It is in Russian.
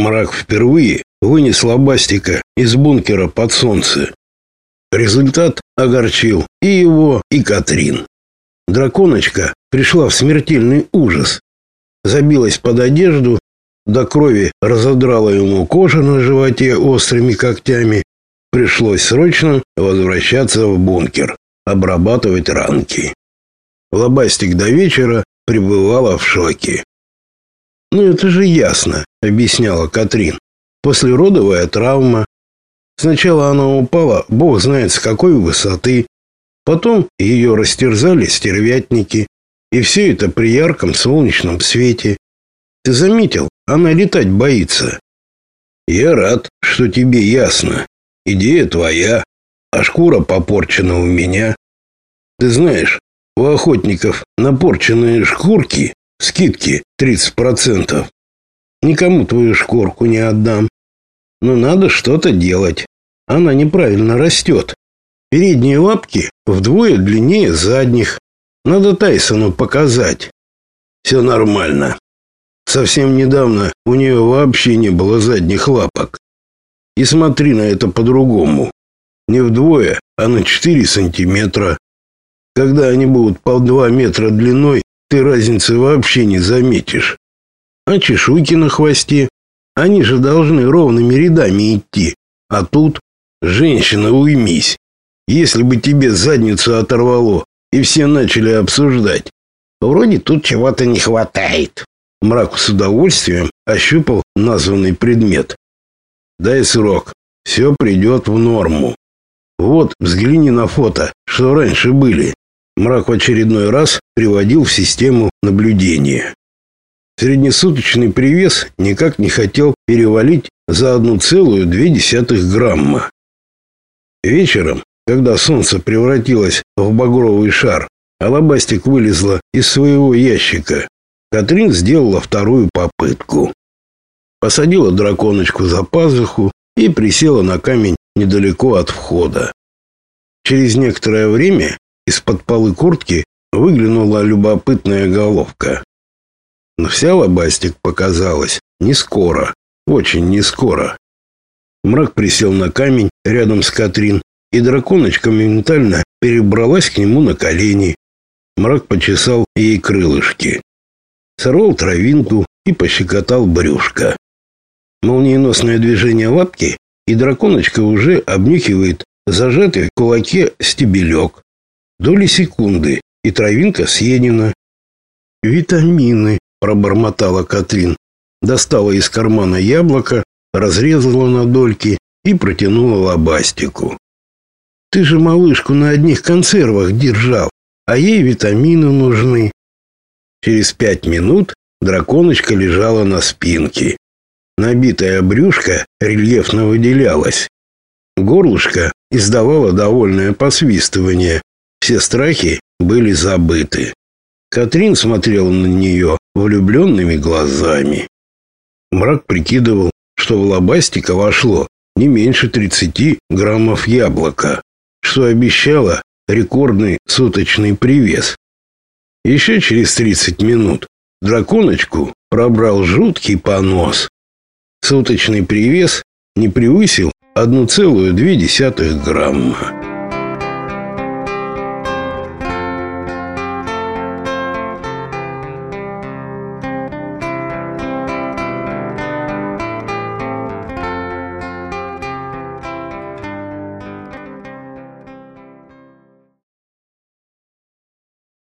Мрак впервые вынес лобастика из бункера под солнце. Результат огорчил и его, и Катрин. Драконочка пришла в смертельный ужас. Забилась под одежду, до крови разодрала ему кожу на животе острыми когтями. Пришлось срочно возвращаться в бункер, обрабатывать ранки. Лобастик до вечера пребывала в шоке. «Ну это же ясно», — объясняла Катрин. «Послеродовая травма. Сначала она упала, бог знает с какой высоты. Потом ее растерзали стервятники. И все это при ярком солнечном свете. Ты заметил, она летать боится». «Я рад, что тебе ясно. Идея твоя, а шкура попорчена у меня. Ты знаешь, у охотников напорченные шкурки, скидки 30%. Никому твою шкурку не отдам. Но надо что-то делать. Она неправильно растет. Передние лапки вдвое длиннее задних. Надо Тайсону показать. Все нормально. Совсем недавно у нее вообще не было задних лапок. И смотри на это по-другому. Не вдвое, а на 4 сантиметра. Когда они будут по 2 метра длиной, ты разницы вообще не заметишь. А чешуйки на хвосте, они же должны ровными рядами идти. А тут, женщина, уймись. Если бы тебе задницу оторвало, и все начали обсуждать. Вроде тут чего-то не хватает. Мрак с удовольствием ощупал названный предмет. Дай срок, все придет в норму. Вот, взгляни на фото, что раньше были. Мрак в очередной раз приводил в систему наблюдения. Среднесуточный привес никак не хотел перевалить за 1,2 грамма. Вечером, когда солнце превратилось в багровый шар, Алабастик вылезла из своего ящика. Катрин сделала вторую попытку. Посадила драконочку за пазуху и присела на камень недалеко от входа. Через некоторое время из-под полы куртки выглянула любопытная головка. Но вся лобастик показалась не скоро, очень не скоро. Мрак присел на камень рядом с Катрин, и драконочка моментально перебралась к нему на колени. Мрак почесал ей крылышки. Сорвал травинку и пощекотал брюшко. Молниеносное движение лапки, и драконочка уже обнюхивает зажатый в кулаке стебелек. Доли секунды, и травинка съедена. «Витамины», — пробормотала Катрин. Достала из кармана яблоко, разрезала на дольки и протянула лобастику. «Ты же малышку на одних консервах держал, а ей витамины нужны». Через пять минут драконочка лежала на спинке. Набитая брюшко рельефно выделялась. Горлышко издавало довольное посвистывание. Все страхи были забыты. Катрин смотрела на нее влюбленными глазами. Мрак прикидывал, что в лобастика вошло не меньше 30 граммов яблока, что обещало рекордный суточный привес. Еще через 30 минут драконочку пробрал жуткий понос. Суточный привес не превысил 1,2 грамма.